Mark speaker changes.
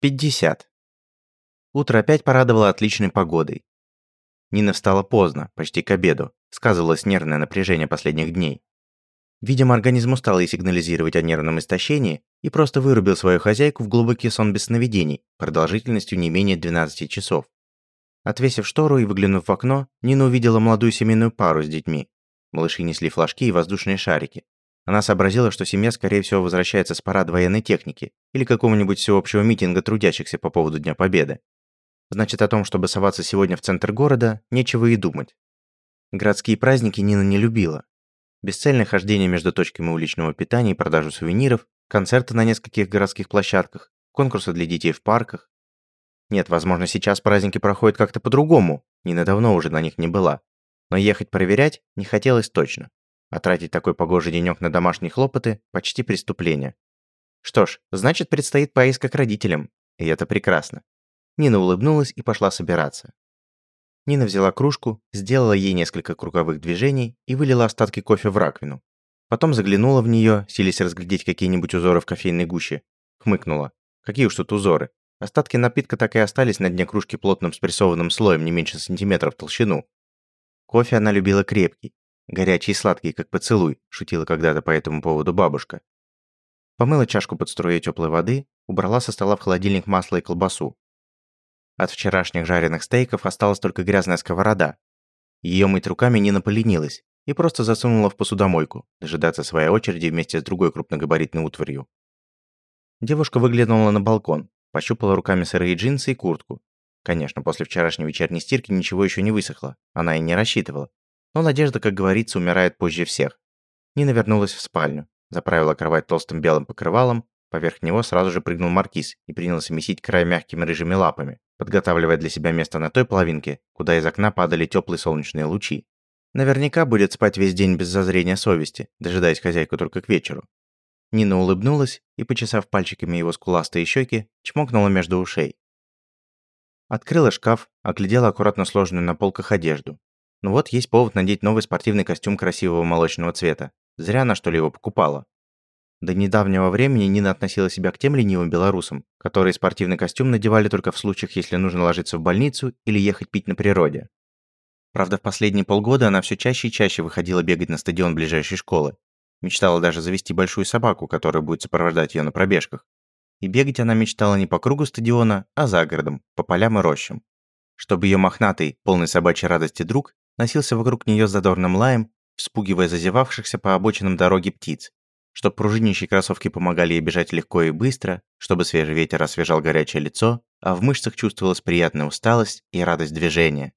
Speaker 1: 50. Утро опять порадовало отличной погодой. Нина встала поздно, почти к обеду. Сказывалось нервное напряжение последних дней. Видимо, организм устал ей сигнализировать о нервном истощении и просто вырубил свою хозяйку в глубокий сон без сновидений, продолжительностью не менее 12 часов. Отвесив штору и выглянув в окно, Нина увидела молодую семейную пару с детьми. Малыши несли флажки и воздушные шарики. Она сообразила, что семья, скорее всего, возвращается с парад военной техники или какого-нибудь всеобщего митинга трудящихся по поводу Дня Победы. Значит, о том, чтобы соваться сегодня в центр города, нечего и думать. Городские праздники Нина не любила. Бесцельное хождение между точками уличного питания и продажу сувениров, концерты на нескольких городских площадках, конкурсы для детей в парках. Нет, возможно, сейчас праздники проходят как-то по-другому, Нина давно уже на них не была. Но ехать проверять не хотелось точно. А тратить такой погожий денёк на домашние хлопоты – почти преступление. Что ж, значит, предстоит поездка к родителям. И это прекрасно. Нина улыбнулась и пошла собираться. Нина взяла кружку, сделала ей несколько круговых движений и вылила остатки кофе в раковину. Потом заглянула в неё, силясь разглядеть какие-нибудь узоры в кофейной гуще. Хмыкнула. Какие уж тут узоры. Остатки напитка так и остались на дне кружки плотным спрессованным слоем не меньше сантиметра в толщину. Кофе она любила крепкий, горячий и сладкий, как поцелуй, шутила когда-то по этому поводу бабушка. Помыла чашку под струей теплой воды, убрала со стола в холодильник масло и колбасу. От вчерашних жареных стейков осталась только грязная сковорода. Ее мыть руками Нина поленилась и просто засунула в посудомойку, дожидаться своей очереди вместе с другой крупногабаритной утварью. Девушка выглянула на балкон, пощупала руками сырые джинсы и куртку. Конечно, после вчерашней вечерней стирки ничего еще не высохло, она и не рассчитывала. Но надежда, как говорится, умирает позже всех. Нина вернулась в спальню, заправила кровать толстым белым покрывалом, поверх него сразу же прыгнул маркиз и принялся месить край мягкими рыжими лапами подготавливая для себя место на той половинке, куда из окна падали теплые солнечные лучи. Наверняка будет спать весь день без зазрения совести, дожидаясь хозяйку только к вечеру. Нина улыбнулась и, почесав пальчиками его скуластые щеки, чмокнула между ушей. Открыла шкаф, оглядела аккуратно сложенную на полках одежду. Ну вот есть повод надеть новый спортивный костюм красивого молочного цвета. Зря она что ли его покупала. До недавнего времени Нина относила себя к тем ленивым белорусам, которые спортивный костюм надевали только в случаях, если нужно ложиться в больницу или ехать пить на природе. Правда, в последние полгода она все чаще и чаще выходила бегать на стадион ближайшей школы. Мечтала даже завести большую собаку, которая будет сопровождать ее на пробежках. И бегать она мечтала не по кругу стадиона, а за городом, по полям и рощам. Чтобы ее мохнатый, полный собачьей радости друг носился вокруг нее с задорным лаем, вспугивая зазевавшихся по обочинам дороги птиц, чтобы пружинящие кроссовки помогали ей бежать легко и быстро, чтобы свежий ветер освежал горячее лицо, а в мышцах чувствовалась приятная усталость и радость движения.